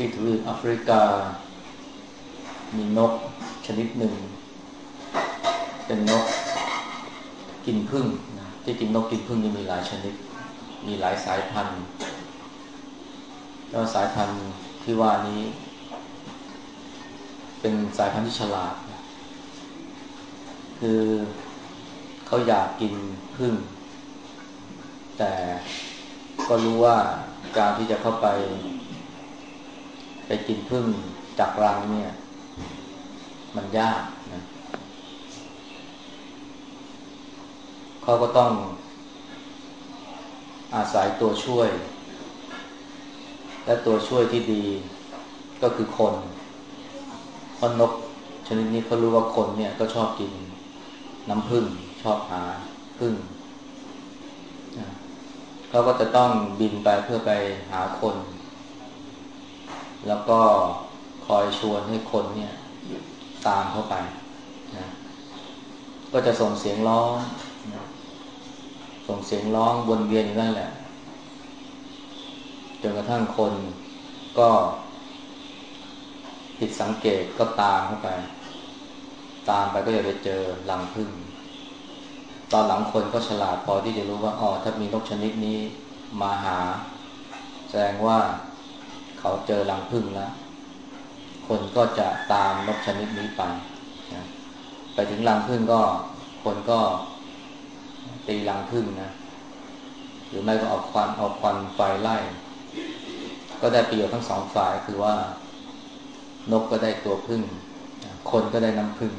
ที่ทวีปแอฟริกา มีนกชนิดหนึ่ง เป็นนกกินพึ่งนะที่จริงนกกินพึ่งนี่มีหลายชนิด มีหลายสายพันธุ์แล้วสายพันธุ์ที่ว่านี้ เป็นสายพันธุ์ที่ฉลาด คือเขาอยากกินพึ่ง แต่ก็รู้ว่าการที่จะเข้าไป ไปกินพึ่งจากรังเนี่ย มันยากนะเขาก็ต้องอาศัยตัวช่วย และตัวช่วยที่ดีก็คือคนเพราะนกชนิดนี้เขารู้ว่าคนเนี่ยก็ชอบกินน้ำผึ้งชอบหาผึ้งเขาก็จะต้องบินไปเพื่อไปหาคน แล้วก็คอยชวนให้คนเนี่ย ตามเข้าไปนะก็จะส่งเสียงร้องนะส่งเสียงร้องวนเวียนอยู่นั่นแหละจนกระทั่งคนก็ผิดสังเกตก็ตามเข้าไป ตามไปก็จะไปเจอรังผึ้งตอนหลังคนก็ฉลาดพอที่จะรู้ว่าอ๋อถ้ามีนกชนิดนี้มาหา แสดงว่า เขาเจอรังผึ้งแล้ว คนก็จะตามนกชนิดนี้ไปนะไปถึงรังผึ้งก็คนก็ตีรังผึ้งนะ หรือไม่ก็เอาควันเอาควันไฟไล่ ก็ได้ประโยชน์ทั้งสองฝ่ายคือว่านกก็ได้ตัวผึ้งคนก็ได้น้ำผึ้ง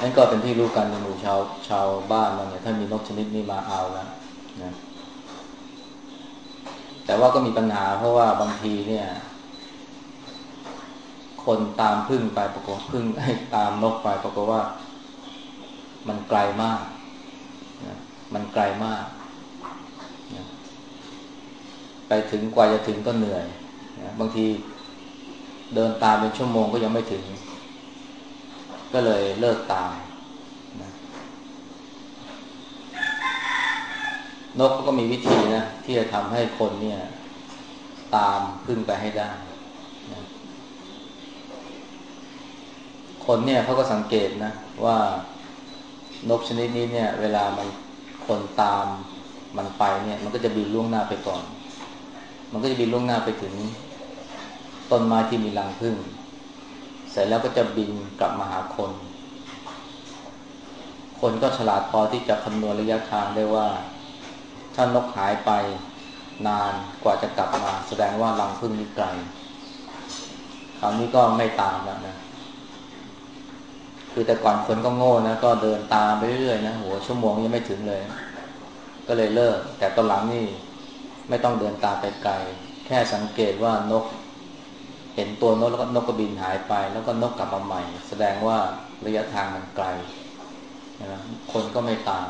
นั่นก็เป็นที่รู้กันในหมู่ชาวชาวบ้านเราเนี่ยถ้ามีนกชนิดนี้มาเอาแล้วนะ แต่ว่าก็มีปัญหา เพราะว่าบางทีเนี่ย คนตามพึ่งไปปรากฏพึ่งตามนกไปปรากฏว่า มันไกลมากนะมันไกลมากนะไปถึงกว่าจะถึงก็เหนื่อยนะบางทีเดินตามเป็นชั่วโมงก็ยังไม่ถึง ก็เลยเลิกตามนะ นกก็มีวิธีนะที่จะทำให้คนเนี่ย ตามพึ่งไปให้ได้นะคนเนี่ยเขาก็สังเกตนะ ว่านกชนิดนี้เนี่ย เวลามันคนตามมันไปเนี่ย มันก็จะบินล่วงหน้าไปก่อน มันก็จะบินล่วงหน้าไปถึงต้นไม้ที่มีรังผึ้งเสร็จแล้วก็จะบินกลับมาหาคน คนก็ฉลาดพอที่จะคำนวณระยะทางได้ว่า ถ้านกหายไปนานกว่าจะกลับมา แสดงว่ารังผึ้งนี้ไกลคราวนี้ก็ไม่ตามแล้วนะคือแต่ก่อนคนก็โง่นะก็เดินตามไปเรื่อยๆนะโหชั่วโมงยังไม่ถึงเลย ก็เลยเลิก แต่ตอนหลังนี่ไม่ต้องเดินตามไปไกล แค่สังเกตว่านก เห็นตัวนกแล้วก็นกก็บินหายไป แล้วก็นกกลับมาใหม่ แสดงว่าระยะทางมันไกลนะคนก็ไม่ตาม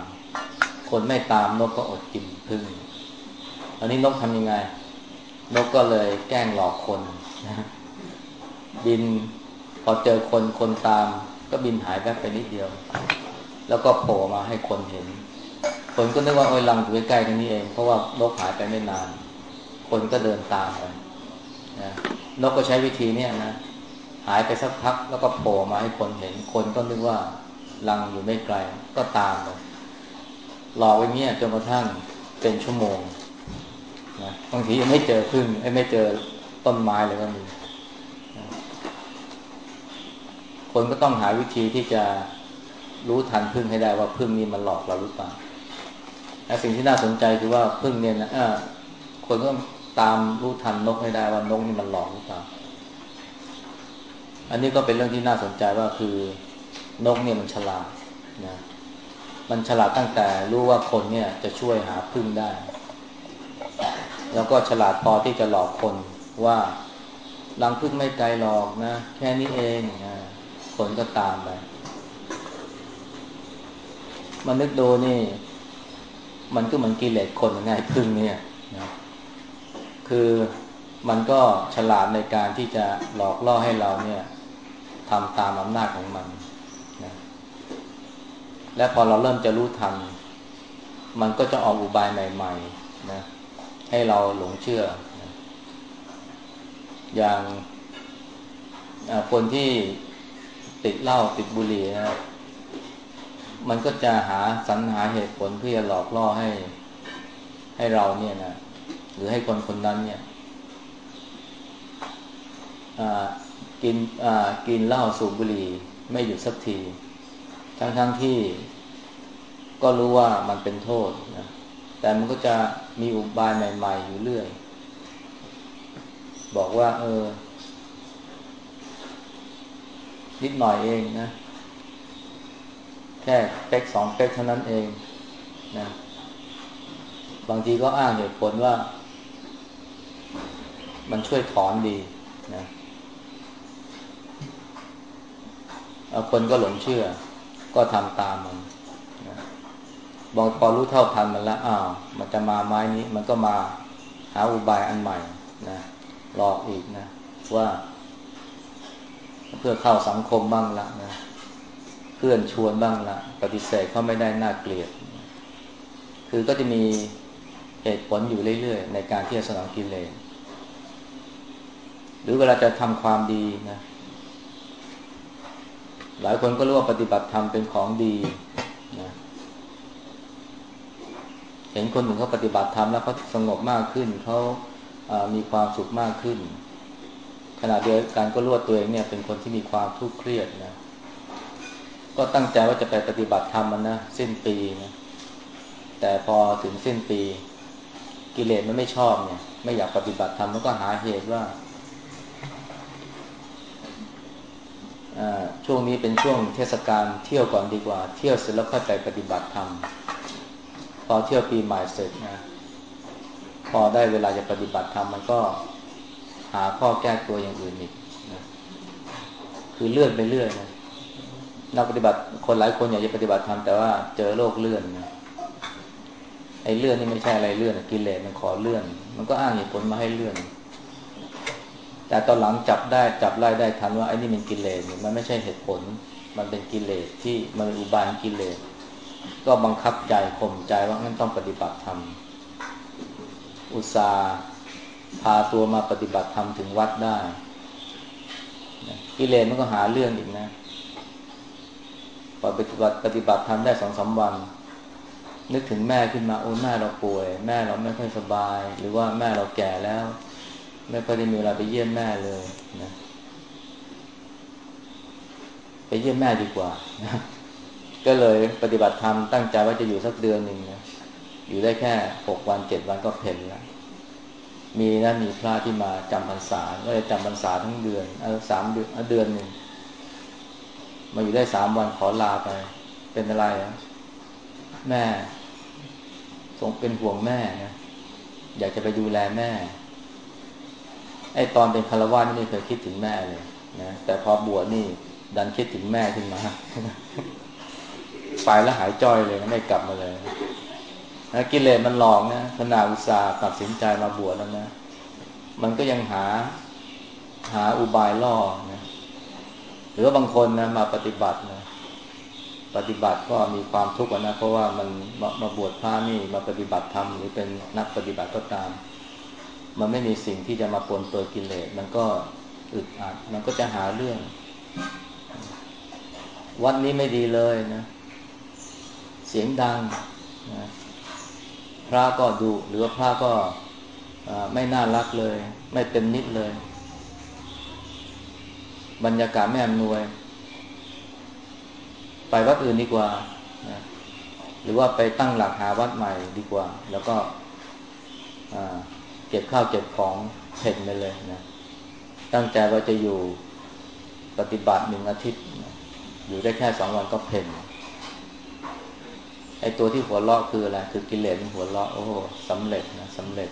คนไม่ตามนกก็อดกินพึ่งอันนี้นกทำยังไง นกก็เลยแกล้งหลอกคนนะบินพอเจอคนคนตาม ก็บินหายแวบไปนิดเดียว แล้วก็โผล่มาให้คนเห็น คนก็นึกว่าโอ้ยลังอยู่ใกล้ๆกันนี่เอง เพราะว่านกหายไปไม่นาน คนก็เดินตามไปนะนกก็ใช้วิธีเนี้ยนะหายไปสักพักแล้วก็โผล่มาให้คนเห็น คนก็นึกว่าลังอยู่ไม่ไกลก็ตามไป ลอไว้เงี้ยจนกระทั่งเป็นชั่วโมงนะบางทียังไม่เจอพึ่งไม่เจอต้นไม้เลยก็มีคนก็ต้องหาวิธีที่จะรู้ทันพึ่งให้ได้ว่าพึ่งนี้มันหลอกเราหรือเปล่าแต่สิ่งที่น่าสนใจคือว่าพึ่งเนี่ยนะคนก็ตามรู้ทันนกให้ได้ว่านกนี่มันหลอกหรือเปล่า อันนี้ก็เป็นเรื่องที่น่าสนใจว่าคือนกเนี่ยมันฉลาดนะ มันฉลาดตั้งแต่รู้ว่าคนเนี่ยจะช่วยหาพึ่งได้ แล้วก็ฉลาดพอที่จะหลอกคนว่ารังพึ่งไม่ไกลหรอกนะ แค่นี้เองนะคนก็ตามไปมันนึกดูนี่ มันก็เหมือนกิเลสคนง่ายพึ่งเนี่ยนะคือมันก็ฉลาดในการที่จะหลอกล่อให้เราเนี่ยทำตามอำนาจของมัน และพอเราเริ่มจะรู้ทัน มันก็จะออกอุบายใหม่ๆนะให้เราหลงเชื่อนะอย่างคนที่ติดเหล้าติดบุหรี่นะมันก็จะหาสรรหาเหตุผลเพื่อหลอกล่อให้ ให้เราเนี่ยนะหรือให้คนคนนั้นเนี่ยกินกินเหล้าสูบบุหรี่ไม่หยุดสักที ทั้งๆทที่ก็รู้ว่ามันเป็นโทษนะแต่มันก็จะมีอุบายใหม่ ๆ อยู่เรื่อย บอกว่า เออ นิดหน่อยเองนะ แค่เป๊กสองเป๊กเท่านั้นเองนะบางทีก็อ้างเหตุผลว่า มันช่วยถอนดีนะคนก็หลงเชื่อ ก็ทำตามมันบอกพอรู้เท่าทันมันแล้วอ้าวมันจะมาไม้นี้ มันก็มาหาอุบายอันใหม่นะหลอกอีกนะว่า เพื่อเข้าสังคมบ้างละนะเพื่อนชวนบ้างละปฏิเสธเขาไม่ได้น่าเกลียด คือก็จะมีเหตุผลอยู่เรื่อยๆ ในการที่จะสนองกิเลสหรือเวลาจะทำความดีนะ หลายคนก็รู้ว่าปฏิบัติธรรมเป็นของดีนะเห็นคนหนึ่งเขาปฏิบัติธรรมแล้วเขาสงบมากขึ้นเขามีความสุขมากขึ้น ขณะเดียวกันก็รู้ว่าตัวเองเนี่ย เป็นคนที่มีความทุกข์เครียดนะ ก็ตั้งใจว่าจะไปปฏิบัติธรรมมันนะสิ้นปีนะแต่พอถึงสิ้นปี กิเลสมันไม่ชอบเนี่ย ไม่อยากปฏิบัติธรรมมันก็หาเหตุว่า ช่วงนี้เป็นช่วงเทศกาลเที่ยวก่อนดีกว่า เที่ยวเสร็จแล้วค่อยไปปฏิบัติธรรมพอเที่ยวปีใหม่เสร็จนะพอได้เวลาจะปฏิบัติธรรมมันก็หาข้อแก้ตัวอย่างอื่นอีกนะคือเลื่อนไปเรื่อยนะนักปฏิบัติคนหลายคนอยากจะปฏิบัติธรรมแต่ว่าเจอโรคเลื่อนนะไอ้เลื่อนนี่ไม่ใช่อะไรเลื่อนกิเลสมันขอเลื่อน มันก็อ้างเหตุผลมาให้เลื่อน แต่ตอนหลังจับได้จับไล่ได้ทันว่าไอ้นี่มันกิเลสมันไม่ใช่เหตุผล มันเป็นกิเลสที่มันอุบายกิเลส ก็บังคับใจข่มใจว่างั้นต้องปฏิบัติธรรมอุตสาพาตัวมาปฏิบัติธรรมถึงวัดได้กิเลสมันก็หาเรื่องอีกนะพอปฏิบัติปฏิบัติธรรมได้สองสาวัน นึกถึงแม่ขึ้นมาโอ้แม่เราป่วย แม่เราไม่ค่อยสบาย หรือว่าแม่เราแก่แล้ว ไม่ค่อยได้มีเวลาไปเยี่ยมแม่เลยนะ ไปเยี่ยมแม่ดีกว่านะก็เลยปฏิบัติธรรมตั้งใจว่าจะอยู่สักเดือนหนึ่งนะอยู่ได้แค่หกวันเจ็ดวันก็เพ่นแล้วมีนะมีพระที่มาจำพรรษา ก็เลยจำพรรษาทั้งเดือนเออสามเดือนเดือนหนึ่งมาอยู่ได้สามวันขอลาไป เป็นอะไรอะแม่ทรงเป็นห่วงแม่นะอยากจะไปดูแลแม่ ไอ้ตอนเป็นคารวะนี่ไม่เคยคิดถึงแม่เลยนะแต่พอบวชนี่ดันคิดถึงแม่ขึ้นมาไปแล้วหายจ้อยเลยไม่กลับมาเลยนะกิเลสมันหลอกนะขณะอุตสาห์ตัดสินใจมาบวชแล้วนะมันก็ยังหาหาอุบายล่อนะหรือว่าบางคนนะมาปฏิบัตินะปฏิบัติก็มีความทุกข์นะเพราะว่ามันมามาบวชพระนี่มาปฏิบัติธรรมหรือเป็นนักปฏิบัติก็ตาม มันไม่มีสิ่งที่จะมาปนเปื้อนกิเลสมันก็อึดอัดมันก็จะหาเรื่อง วันนี้ไม่ดีเลยนะ เสียงดังนะพระก็ดุหรือว่าพระก็ไม่น่ารักเลย ไม่เป็นนิดเลย บรรยากาศไม่อำนวย ไปวัดอื่นดีกว่านะหรือว่าไปตั้งหลักหาวัดใหม่ดีกว่า แล้วก็ เก็บข้าวเก็บของเพ่นไปเลยนะตั้งใจว่าจะอยู่ปฏิบัติหนึ่งอาทิตย์ อยู่ได้แค่สองวันก็เพ่นไอตัวที่หัวเราะคืออะไรคือกิเลสมันหัวเราะโอ้โหสำเร็จนะสำเร็จ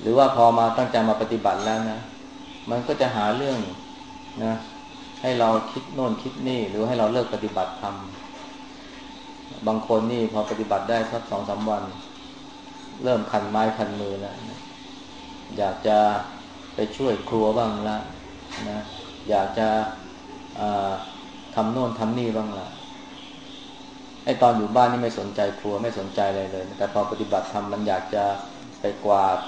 หรือว่าพอมาตั้งใจมาปฏิบัติแล้วนะ มันก็จะหาเรื่องนะให้เราคิดโน่นคิดนี่ หรือให้เราเลิกปฏิบัติทำบางคนนี่พอปฏิบัติได้สักสองสาวัน เริ่มคันไม้คันมือแล้วนะอยากจะไปช่วยครัวบ้างละนะอยากจะทำโน่นทำนี่บ้างละไอตอนอยู่บ้านนี่ไม่สนใจครัวไม่สนใจอะไรเลย แต่พอปฏิบัติธรรมมันอยากจะไปกวาด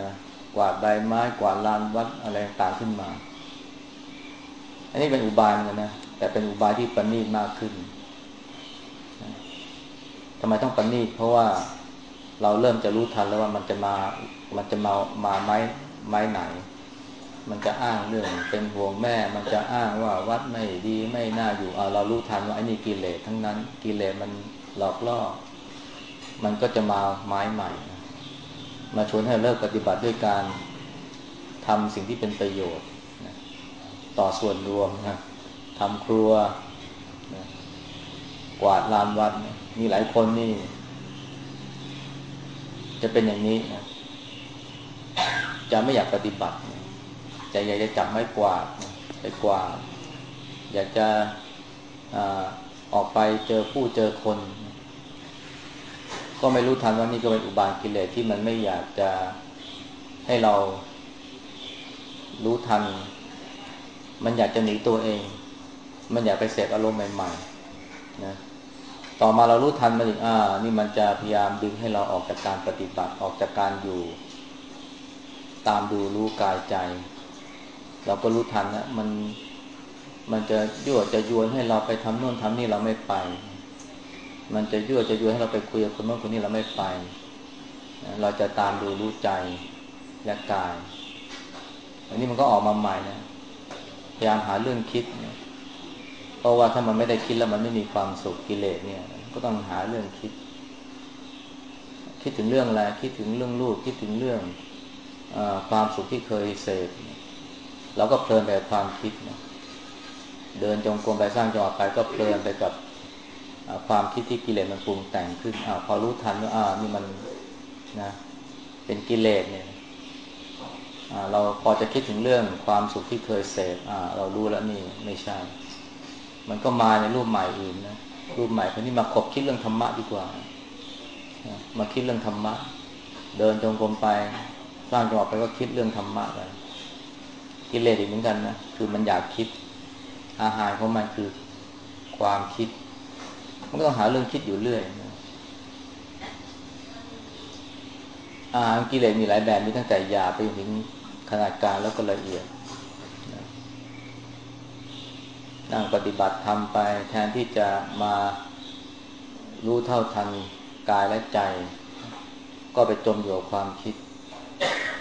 นะกวาดใบไม้กวาดลานวัดอะไรต่างขึ้นมา อันนี้เป็นอุบายเหมือนกันนะแต่เป็นอุบายที่ประณีตมากขึ้นทำไมต้องประณีตเพราะว่า เราเริ่มจะรู้ทันแล้วว่ามันจะมา มันจะมา มาไม้ไม้ไหน มันจะอ้างเรื่องเป็นห่วงแม่ มันจะอ้างว่าวัดไม่ดีไม่น่าอยู่เเรารู้ทันว่าไอ้นี่กิเลสทั้งนั้น กิเลสมันหลอกล่อ มันก็จะมาไม้ใหม่ มาชวนให้เลิกปฏิบัติด้วยการทำสิ่งที่เป็นประโยชน์ต่อส่วนรวมนะทำครัวกวาดลานวัด มีหลายคนนี่ จะเป็นอย่างนี้นะจะไม่อยากปฏิบัติจะอยากจะจับไม้กวาดไปกวาดอยากจะออกไปเจอผู้เจอคน ก็ไม่รู้ทันว่านี่ก็เป็นอุบายกิเลสที่มันไม่อยากจะให้เรารู้ทัน มันอยากจะหนีตัวเอง มันอยากไปเสพอารมณ์ใหม่ๆนะ ต่อมาเรารู้ทันมันอีกอ่า นี่มันจะพยายามดึงให้เราออกจากการปฏิบัติออกจากการอยู่ ตามดูรู้กายใจ เราก็รู้ทันนะมันมันจะยั่วจะยวนให้เราไปทำโน่นทำนี่เราไม่ไป มันจะยั่วจะยวนให้เราไปคุยกับคนโน้นคนนี้เราไม่ไป เราจะตามดูรู้ใจและกาย อันนี้มันก็ออกมาใหม่นะ พยายามหาเรื่องคิดนะ เพราะว่าถ้ามันไม่ได้คิดแล้วมันไม่มีความสุขกิเลสเนี่ย ก็ต้องหาเรื่องคิด คิดถึงเรื่องอะไรคิดถึงเรื่องลูกคิดถึงเรื่องอความสุขที่เคยเสพเราก็เพลินไปกับความคิดนะเดินจงกรมไปสร้างจังหวะไปก็เพลินไปกับความคิดที่กิเลสมันปรุงแต่งขึ้นอพอรู้ทันว่าอ่านี่มันนะ เป็นกิเลสเนี่ยเราพอจะคิดถึงเรื่องความสุขที่เคยเสพเรารู้แล้วนี่ไม่ใช่ มันก็มาในรูปใหม่อื่นนะรูปใหม่คนนี้มาขบคิดเรื่องธรรมะดีกว่า มาคิดเรื่องธรรมะ เดินจงกรมไปสร้างจังหวะไปก็คิดเรื่องธรรมะไปกิเลสอีกเหมือนกันนะคือมันอยากคิด อาหารของมันคือความคิด มันก็ต้องหาเรื่องคิดอยู่เรื่อยนะอาหารกิเลสมีหลายแบบมีตั้งแต่หยาไปถึงขนาดกลางแล้วก็ละเอียด นั่งปฏิบัติทำไป แทนที่จะมารู้เท่าทันกายและใจ ก็ไปจมอยู่กับความคิด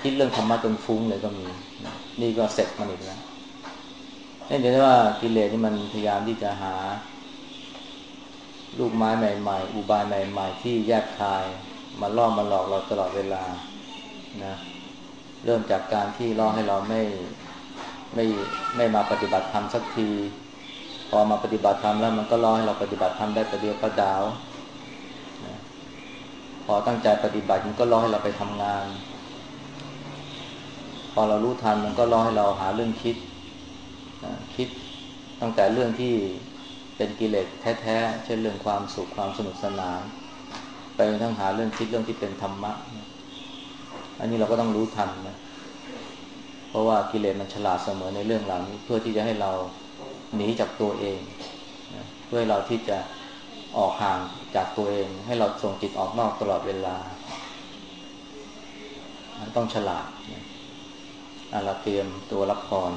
คิดเรื่องธรรมะจนฟุ้งเลยก็มี นี่ก็เสร็จมันอีกแล้วนี่เดี๋ยวว่ากิเลสนี่มันพยายามที่จะหา ลูกไม้ใหม่ ๆ อุบายใหม่ ๆ ที่แยกคายมาล่อมาหลอกเราตลอดเวลานะเริ่มจากการที่ล่อให้เราไม่ไม่ไม่มาปฏิบัติธรรมสักที อมาปฏิบัติธรรมแล้วมันก็รอให้เราปฏิบัติธรรมได้ประเดียวประดาวนะพอตั้งใจปฏิบัติมันก็รอให้เราไปทำงาน พอเรารู้ทันมันก็รอให้เราหาเรื่องคิดนะคิดตั้งแต่เรื่องที่เป็นกิเลสแท้ๆ เช่นเรื่องความสุขความสนุกสนาน ไปทั้งหาเรื่องคิดเรื่องที่เป็นธรรมะ อันนี้เราก็ต้องรู้ทันนะ เพราะว่ากิเลสมันฉลาดเสมอในเรื่องเหล่านี้เพื่อที่จะให้เรา หนีจากตัวเองนะเพื่อเราที่จะออกห่างจากตัวเอง ให้เราส่งจิตออกนอกตลอดเวลา ต้องฉลาดนะเราเตรียมตัวรับพร